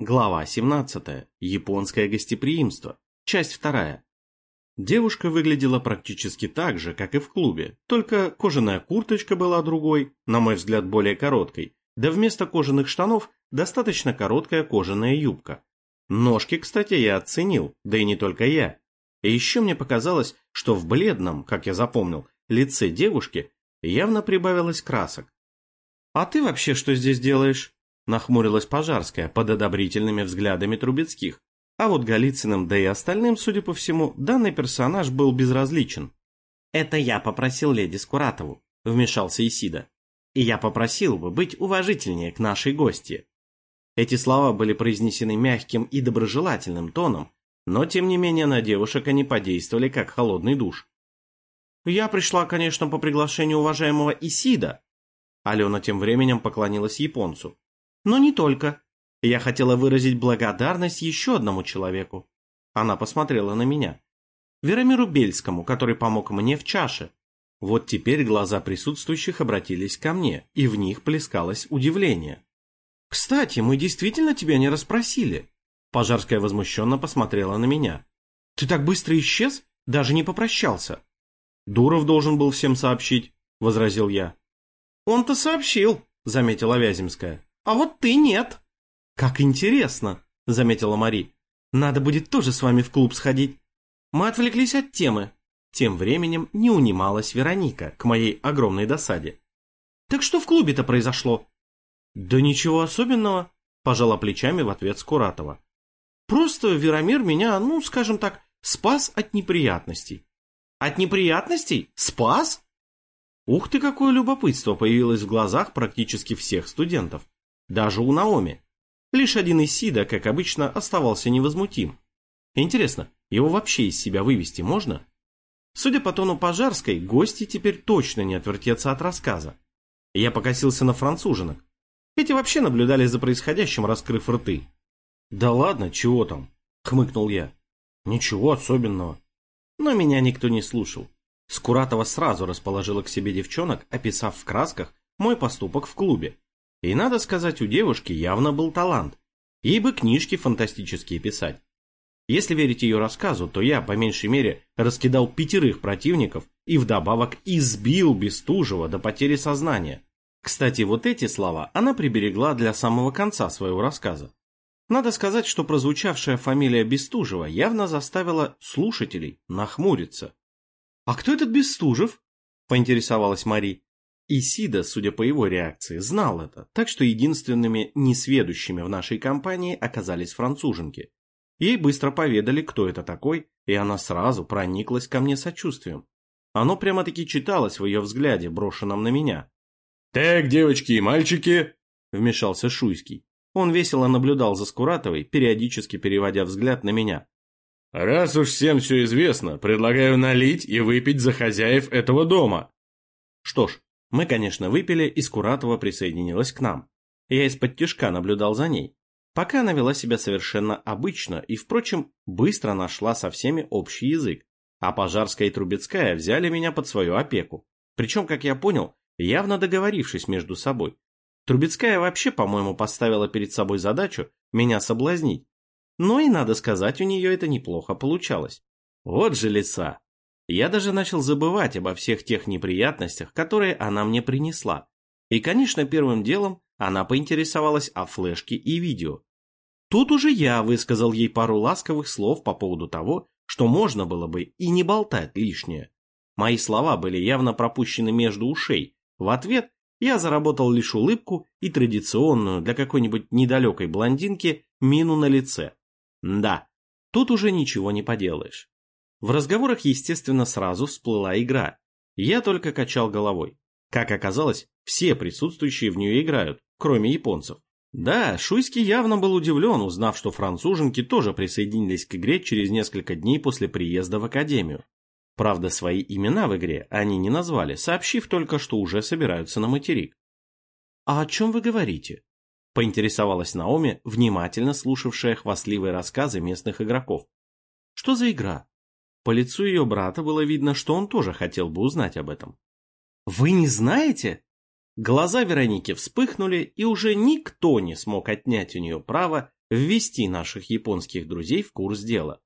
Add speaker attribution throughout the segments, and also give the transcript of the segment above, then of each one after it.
Speaker 1: Глава 17. Японское гостеприимство. Часть 2. Девушка выглядела практически так же, как и в клубе, только кожаная курточка была другой, на мой взгляд более короткой, да вместо кожаных штанов достаточно короткая кожаная юбка. Ножки, кстати, я оценил, да и не только я. И еще мне показалось, что в бледном, как я запомнил, лице девушки явно прибавилось красок. «А ты вообще что здесь делаешь?» Нахмурилась Пожарская под одобрительными взглядами Трубецких. А вот Голицыным, да и остальным, судя по всему, данный персонаж был безразличен. «Это я попросил леди Скуратову», — вмешался Исида. «И я попросил бы быть уважительнее к нашей гости». Эти слова были произнесены мягким и доброжелательным тоном, но тем не менее на девушек они подействовали как холодный душ. «Я пришла, конечно, по приглашению уважаемого Исида», Алена тем временем поклонилась японцу. Но не только. Я хотела выразить благодарность еще одному человеку. Она посмотрела на меня. Веромиру Бельскому, который помог мне в чаше. Вот теперь глаза присутствующих обратились ко мне, и в них плескалось удивление. «Кстати, мы действительно тебя не расспросили?» Пожарская возмущенно посмотрела на меня. «Ты так быстро исчез? Даже не попрощался». «Дуров должен был всем сообщить», — возразил я. «Он-то сообщил», — заметила Вяземская. А вот ты нет. Как интересно, заметила Мари. Надо будет тоже с вами в клуб сходить. Мы отвлеклись от темы. Тем временем не унималась Вероника, к моей огромной досаде. Так что в клубе-то произошло? Да ничего особенного, пожала плечами в ответ Скуратова. Просто Веромир меня, ну, скажем так, спас от неприятностей. От неприятностей? Спас? Ух ты, какое любопытство появилось в глазах практически всех студентов даже у Наоми. Лишь один Исида, как обычно, оставался невозмутим. Интересно, его вообще из себя вывести можно? Судя по тону Пожарской, гости теперь точно не отвертятся от рассказа. Я покосился на француженок. Эти вообще наблюдали за происходящим, раскрыв рты. «Да ладно, чего там?» — хмыкнул я. «Ничего особенного». Но меня никто не слушал. Скуратова сразу расположила к себе девчонок, описав в красках мой поступок в клубе. И надо сказать, у девушки явно был талант. Ей бы книжки фантастические писать. Если верить ее рассказу, то я, по меньшей мере, раскидал пятерых противников и вдобавок избил Бестужева до потери сознания. Кстати, вот эти слова она приберегла для самого конца своего рассказа. Надо сказать, что прозвучавшая фамилия Бестужева явно заставила слушателей нахмуриться. «А кто этот Бестужев?» – поинтересовалась Мари. Исида, судя по его реакции, знал это, так что единственными несведущими в нашей компании оказались француженки. Ей быстро поведали, кто это такой, и она сразу прониклась ко мне сочувствием. Оно прямо-таки читалось в ее взгляде, брошенном на меня.
Speaker 2: «Так, девочки и мальчики!» — вмешался Шуйский.
Speaker 1: Он весело наблюдал за Скуратовой, периодически переводя взгляд на меня.
Speaker 2: «Раз уж всем все известно, предлагаю налить и выпить за хозяев этого дома».
Speaker 1: Что ж, мы, конечно, выпили, и Скуратова присоединилась к нам. Я из-под тяжка наблюдал за ней. Пока она вела себя совершенно обычно и, впрочем, быстро нашла со всеми общий язык. А Пожарская и Трубецкая взяли меня под свою опеку. Причем, как я понял, явно договорившись между собой. Трубецкая вообще, по-моему, поставила перед собой задачу меня соблазнить. Но и, надо сказать, у нее это неплохо получалось. Вот же лица. Я даже начал забывать обо всех тех неприятностях, которые она мне принесла. И, конечно, первым делом она поинтересовалась о флешке и видео. Тут уже я высказал ей пару ласковых слов по поводу того, что можно было бы и не болтать лишнее. Мои слова были явно пропущены между ушей. В ответ я заработал лишь улыбку и традиционную для какой-нибудь недалекой блондинки мину на лице. Да, тут уже ничего не поделаешь. В разговорах, естественно, сразу всплыла игра. Я только качал головой. Как оказалось, все присутствующие в нее играют, кроме японцев. Да, Шуйский явно был удивлен, узнав, что француженки тоже присоединились к игре через несколько дней после приезда в академию. Правда, свои имена в игре они не назвали, сообщив только, что уже собираются на материк. «А о чем вы говорите?» – поинтересовалась Наоми, внимательно слушавшая хвастливые рассказы местных игроков. «Что за игра?» По лицу ее брата было видно, что он тоже хотел бы узнать об этом. «Вы не знаете?» Глаза Вероники вспыхнули, и уже никто не смог отнять у нее право ввести наших японских друзей в курс дела.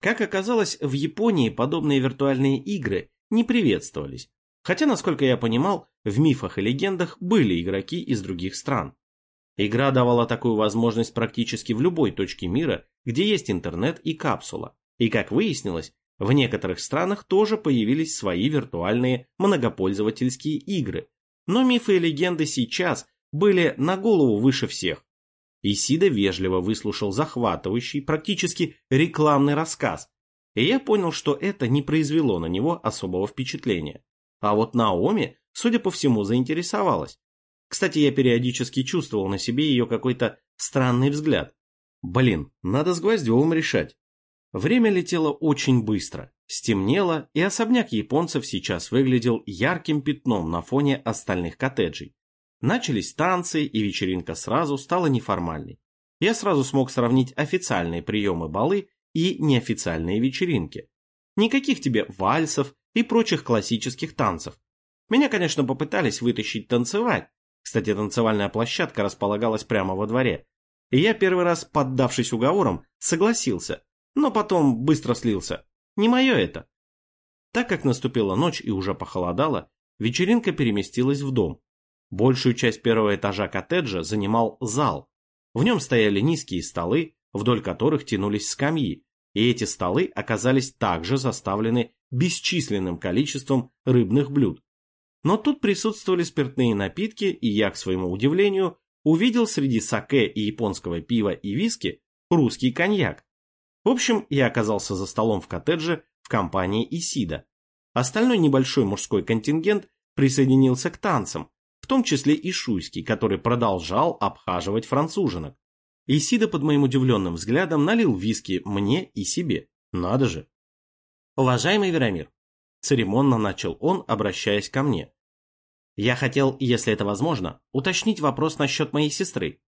Speaker 1: Как оказалось, в Японии подобные виртуальные игры не приветствовались, хотя, насколько я понимал, в мифах и легендах были игроки из других стран. Игра давала такую возможность практически в любой точке мира, где есть интернет и капсула. И, как выяснилось, в некоторых странах тоже появились свои виртуальные многопользовательские игры. Но мифы и легенды сейчас были на голову выше всех. Исида вежливо выслушал захватывающий, практически рекламный рассказ, и я понял, что это не произвело на него особого впечатления. А вот Наоми, судя по всему, заинтересовалась. Кстати, я периодически чувствовал на себе ее какой-то странный взгляд. Блин, надо с Гвоздевым решать. Время летело очень быстро. Стемнело, и особняк японцев сейчас выглядел ярким пятном на фоне остальных коттеджей. Начались танцы, и вечеринка сразу стала неформальной. Я сразу смог сравнить официальные приемы балы и неофициальные вечеринки. Никаких тебе вальсов и прочих классических танцев. Меня, конечно, попытались вытащить танцевать, кстати, танцевальная площадка располагалась прямо во дворе. И я первый раз, поддавшись уговорам, согласился, но потом быстро слился. Не мое это. Так как наступила ночь и уже похолодало, вечеринка переместилась в дом. Большую часть первого этажа коттеджа занимал зал. В нем стояли низкие столы, вдоль которых тянулись скамьи, и эти столы оказались также заставлены бесчисленным количеством рыбных блюд, но тут присутствовали спиртные напитки, и я, к своему удивлению, увидел среди саке и японского пива и виски русский коньяк. В общем, я оказался за столом в коттедже в компании Исида. Остальной небольшой мужской контингент присоединился к танцам, в том числе и Шуйский, который продолжал обхаживать француженок. Исида под моим удивленным взглядом налил виски мне и себе. Надо же. Уважаемый Верамир, Церемонно начал он, обращаясь ко мне. Я хотел, если это возможно, уточнить вопрос насчет моей сестры.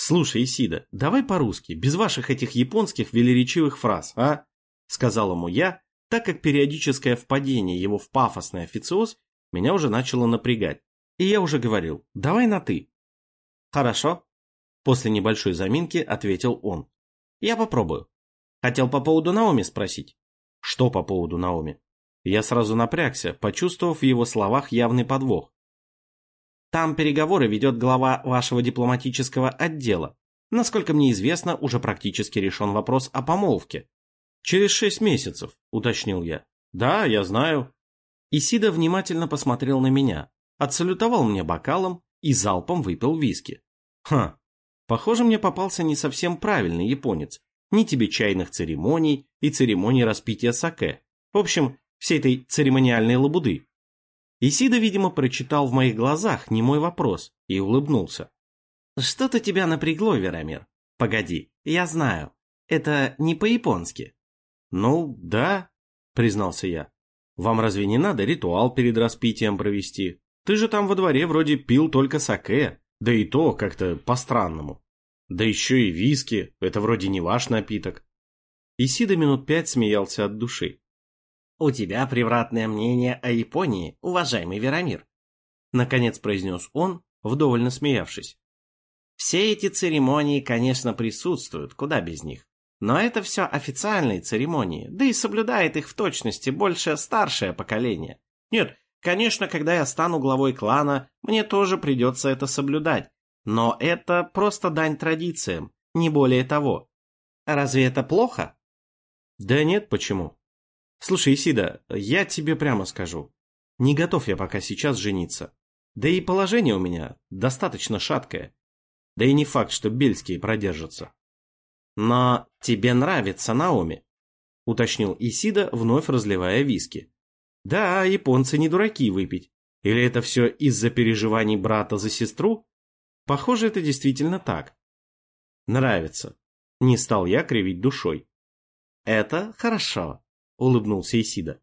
Speaker 1: Слушай, Исида, давай по-русски, без ваших этих японских велеречивых фраз, а? Сказал ему я, так как периодическое впадение его в пафосный официоз меня уже начало напрягать. И я уже говорил, давай на «ты». Хорошо. После небольшой заминки ответил он. Я попробую. Хотел по поводу Наоми спросить. Что по поводу Наоми? Я сразу напрягся, почувствовав в его словах явный подвох. Там переговоры ведет глава вашего дипломатического отдела. Насколько мне известно, уже практически решен вопрос о помолвке. Через шесть месяцев, уточнил я. Да, я знаю. Исида внимательно посмотрел на меня, отсалютовал мне бокалом и залпом выпил виски. Ха, похоже, мне попался не совсем правильный японец. Ни тебе чайных церемоний и церемоний распития саке. В общем, всей этой церемониальной лабуды. Исида, видимо, прочитал в моих глазах не мой вопрос и улыбнулся. «Что-то тебя напрягло, Верамир. Погоди, я знаю. Это не по-японски». «Ну, да», — признался я. «Вам разве не надо ритуал перед распитием провести? Ты же там во дворе вроде пил только саке, да и то как-то по-странному. Да еще и виски, это вроде не ваш напиток». Исида минут пять смеялся от души. «У тебя превратное мнение о Японии, уважаемый Верамир», наконец произнес он, вдоволь насмеявшись. «Все эти церемонии, конечно, присутствуют, куда без них. Но это все официальные церемонии, да и соблюдает их в точности больше старшее поколение. Нет, конечно, когда я стану главой клана, мне тоже придется это соблюдать. Но это просто дань традициям, не более того. Разве это плохо? Да нет, почему? Слушай, Исида, я тебе прямо скажу. Не готов я пока сейчас жениться. Да и положение у меня достаточно шаткое. Да и не факт, что Бельские продержатся. Но тебе нравится Наоми, уточнил Исида, вновь разливая виски. Да, японцы не дураки выпить. Или это все из-за переживаний брата за сестру? Похоже, это действительно так. Нравится. Не стал я кривить душой. Это хорошо, — улыбнулся Исида.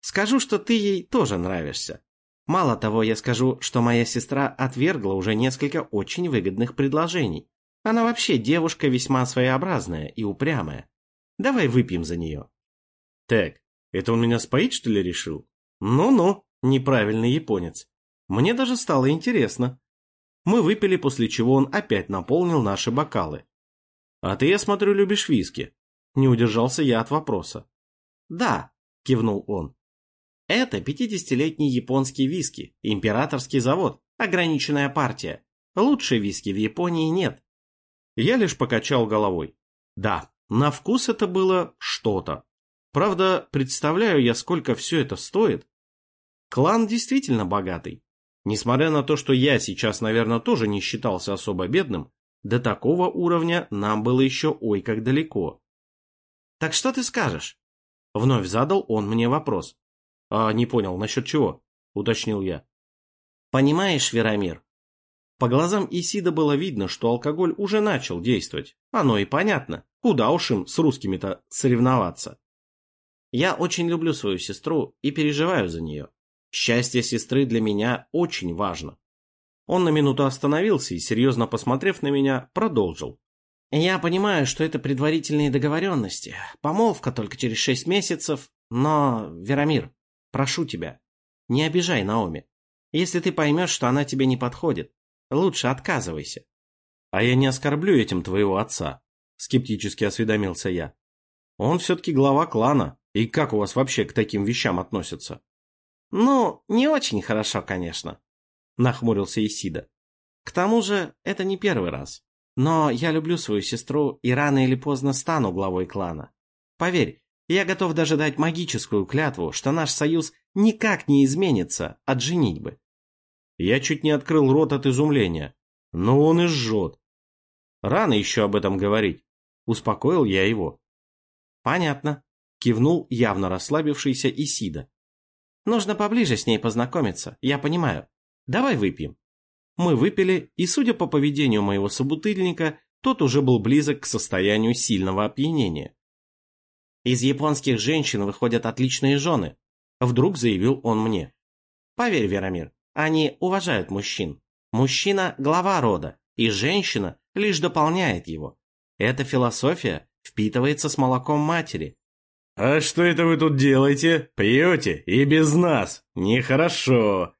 Speaker 1: «Скажу, что ты ей тоже нравишься. Мало того, я скажу, что моя сестра отвергла уже несколько очень выгодных предложений. Она вообще девушка весьма своеобразная и упрямая. Давай выпьем за нее». «Так, это он меня споить, что ли, решил?» «Ну-ну, неправильный японец. Мне даже стало интересно». Мы выпили, после чего он опять наполнил наши бокалы. А ты, я смотрю, любишь виски. Не удержался я от вопроса.
Speaker 3: Да, кивнул он. Это 50-летний японский виски, императорский завод, ограниченная партия. Лучшей виски в Японии нет.
Speaker 1: Я лишь покачал головой. Да, на вкус это было что-то. Правда, представляю я, сколько все это стоит. Клан действительно богатый. Несмотря на то, что я сейчас, наверное, тоже не считался особо бедным, до такого уровня нам было еще ой как далеко.
Speaker 3: «Так что ты скажешь?»
Speaker 1: Вновь задал он мне вопрос. «А не понял, насчет чего?» — уточнил я.
Speaker 3: «Понимаешь, Верамир?»
Speaker 1: По глазам Исида было видно, что алкоголь уже начал действовать. Оно и понятно. Куда уж им с русскими-то соревноваться.
Speaker 3: «Я очень люблю свою сестру и переживаю за нее. Счастье сестры для меня очень важно.
Speaker 1: Он на минуту остановился и, серьезно посмотрев на меня, продолжил.
Speaker 3: Я понимаю, что это предварительные договоренности, помолвка только через шесть месяцев, но, Верамир, прошу тебя, не обижай Наоми. Если ты поймешь, что она тебе не подходит, лучше отказывайся.
Speaker 1: А я не оскорблю этим твоего отца, скептически осведомился я. Он все-таки глава клана, и как у вас вообще к таким вещам относятся?
Speaker 3: Ну, не очень хорошо, конечно, нахмурился Исида. К тому же, это не первый раз. Но я люблю свою сестру и рано или поздно стану главой клана. Поверь, я готов даже дать магическую клятву, что наш союз никак не изменится от женитьбы.
Speaker 1: Я чуть не открыл рот от изумления. Но он и жжет. Рано еще об этом говорить. Успокоил я его.
Speaker 3: Понятно. Кивнул явно расслабившийся Исида. Нужно поближе с ней познакомиться, я понимаю. Давай выпьем. Мы выпили, и, судя по поведению моего собутыльника, тот уже был близок к состоянию сильного опьянения. «Из японских женщин выходят отличные жены», — вдруг заявил он мне. «Поверь, Верамир, они уважают мужчин. Мужчина — глава рода, и женщина лишь дополняет его. Эта философия впитывается с молоком матери».
Speaker 2: «А что это вы тут делаете? Пьете? И без нас? Нехорошо!»
Speaker 1: —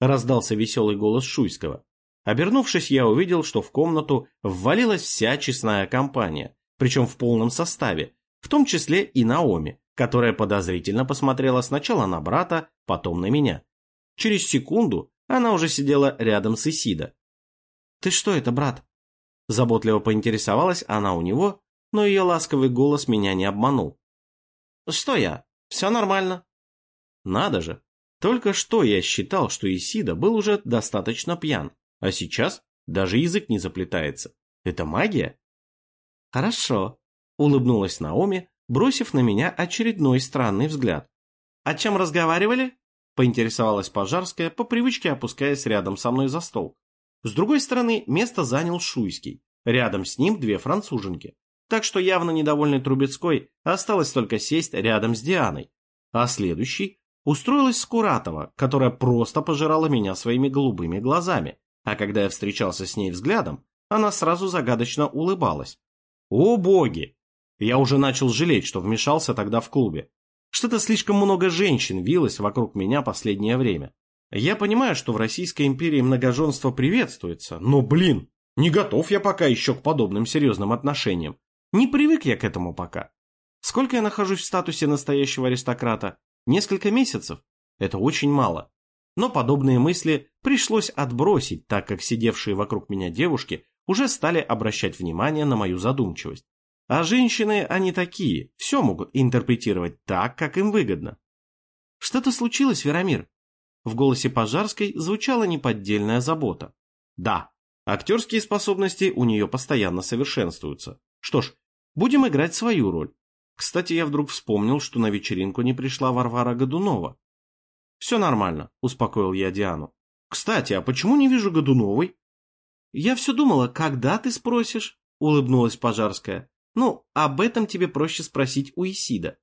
Speaker 1: раздался веселый голос Шуйского. Обернувшись, я увидел, что в комнату ввалилась вся честная компания, причем в полном составе, в том числе и Наоми, которая подозрительно посмотрела сначала на брата, потом на меня. Через секунду она уже сидела рядом с Исида.
Speaker 3: «Ты что это, брат?»
Speaker 1: Заботливо поинтересовалась она у него, но ее ласковый голос меня не обманул.
Speaker 3: «Что я? Все нормально».
Speaker 1: «Надо же, только что я считал, что Исида был уже достаточно пьян, а сейчас даже язык не заплетается. Это магия?
Speaker 3: Хорошо, улыбнулась Наоми, бросив на меня очередной странный взгляд. О чем разговаривали? Поинтересовалась Пожарская, по привычке опускаясь рядом со мной за стол. С другой стороны, место занял Шуйский. Рядом с ним две француженки. Так что явно недовольный Трубецкой осталось только сесть рядом с Дианой. А следующий устроилась Скуратова, которая просто пожирала меня своими голубыми глазами, а когда я встречался с ней взглядом, она сразу загадочно улыбалась. О боги! Я уже начал жалеть, что вмешался тогда в клубе. Что-то слишком много женщин вилось вокруг меня последнее время. Я понимаю, что в Российской империи многоженство приветствуется, но, блин, не готов я пока еще к подобным серьезным отношениям. Не привык я к этому пока. Сколько я нахожусь в статусе настоящего аристократа? Несколько месяцев – это очень мало. Но подобные мысли пришлось отбросить, так как сидевшие вокруг меня девушки уже стали обращать внимание на мою задумчивость. А женщины, они такие, все могут интерпретировать так, как им выгодно. Что-то случилось, Верамир? В голосе Пожарской звучала неподдельная забота. Да, актерские способности у нее постоянно совершенствуются. Что ж, будем играть свою роль. Кстати, я вдруг вспомнил, что на вечеринку не пришла Варвара Годунова. «Все нормально», — успокоил я Диану. «Кстати, а почему не вижу Годуновой?» «Я все думала, когда ты спросишь?» — улыбнулась Пожарская. «Ну, об этом тебе проще спросить у Исида».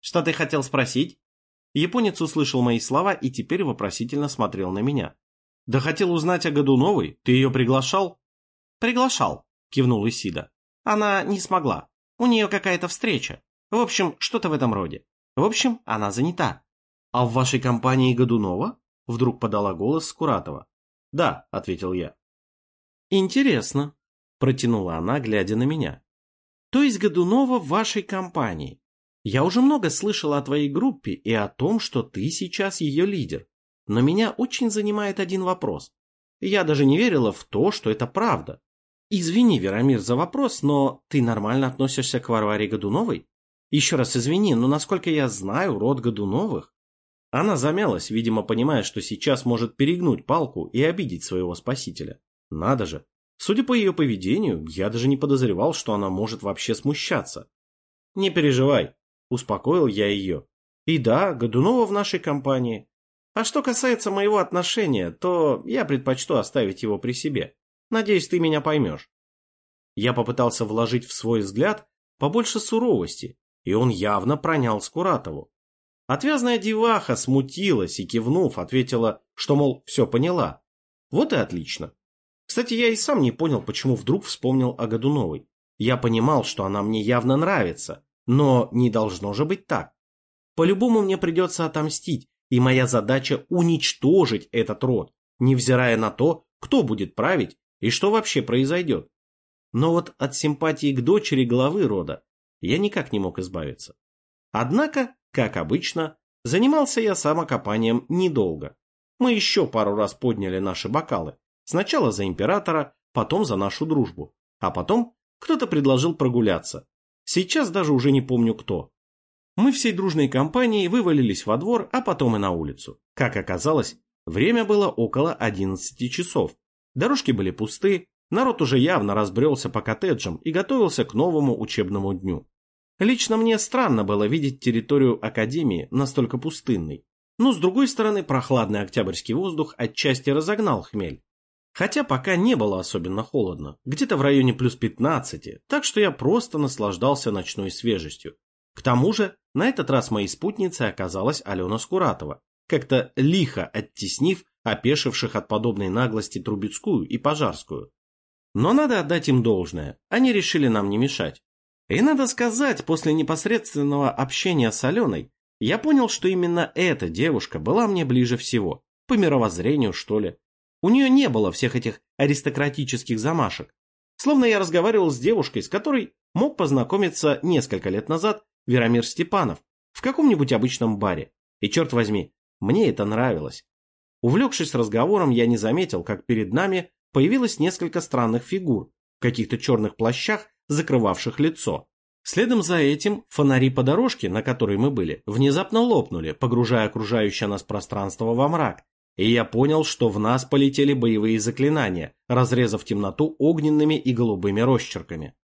Speaker 3: «Что ты хотел спросить?» Японец услышал мои слова и теперь вопросительно смотрел на меня. «Да хотел узнать о Годуновой. Ты ее приглашал?» «Приглашал», — кивнул Исида. «Она не смогла. У нее какая-то встреча. В общем, что-то в этом роде. В общем, она занята. А в вашей компании Годунова? Вдруг подала голос Скуратова. Да, ответил я. Интересно, протянула она, глядя на меня. То есть Годунова в вашей компании. Я уже много слышала о твоей группе и о том, что ты сейчас ее лидер. Но меня очень занимает один вопрос. Я даже не верила в то, что это правда. Извини, Верамир, за вопрос, но ты нормально относишься к Варваре Годуновой? Еще раз извини, но насколько я знаю, род Годуновых... Она замялась, видимо, понимая, что сейчас может перегнуть палку и обидеть своего спасителя. Надо же. Судя по ее поведению, я даже не подозревал, что она может вообще смущаться. Не переживай, успокоил я ее. И да, Годунова в нашей компании. А что касается моего отношения, то я предпочту оставить его при себе. Надеюсь, ты меня поймешь. Я попытался вложить в свой взгляд побольше суровости, и он явно пронял Скуратову. Отвязная деваха смутилась и, кивнув, ответила, что, мол, все поняла. Вот и отлично. Кстати, я и сам не понял, почему вдруг вспомнил о Годуновой. Я понимал, что она мне явно нравится, но не должно же быть так. По-любому мне придется отомстить, и моя задача уничтожить этот род, невзирая на то, кто будет править и что вообще произойдет. Но вот от симпатии к дочери главы рода я никак не мог избавиться. Однако, как обычно, занимался я самокопанием недолго. Мы еще пару раз подняли наши бокалы. Сначала за императора, потом за нашу дружбу. А потом кто-то предложил прогуляться. Сейчас даже уже не помню кто. Мы всей дружной компанией вывалились во двор, а потом и на улицу. Как оказалось, время было около 11 часов. Дорожки были пусты, народ уже явно разбрелся по коттеджам и готовился к новому учебному дню. Лично мне странно было видеть территорию Академии настолько пустынной. Но, с другой стороны, прохладный октябрьский воздух отчасти разогнал хмель. Хотя пока не было особенно холодно, где-то в районе плюс 15, так что я просто наслаждался ночной свежестью. К тому же, на этот раз моей спутницей оказалась Алена Скуратова, как-то лихо оттеснив опешивших от подобной наглости Трубецкую и Пожарскую. Но надо отдать им должное, они решили нам не мешать. И надо сказать, после непосредственного общения с Аленой, я понял, что именно эта девушка была мне ближе всего, по мировоззрению, что ли. У нее не было всех этих аристократических замашек. Словно я разговаривал с девушкой, с которой мог познакомиться несколько лет назад Веромир Степанов в каком-нибудь обычном баре. И черт возьми, мне это нравилось. Увлекшись разговором, я не заметил, как перед нами появилось несколько странных фигур в каких-то черных плащах, закрывавших лицо. Следом за этим фонари по дорожке, на которой мы были, внезапно лопнули, погружая окружающее нас пространство во мрак, и я понял, что в нас полетели боевые заклинания, разрезав темноту огненными и голубыми росчерками.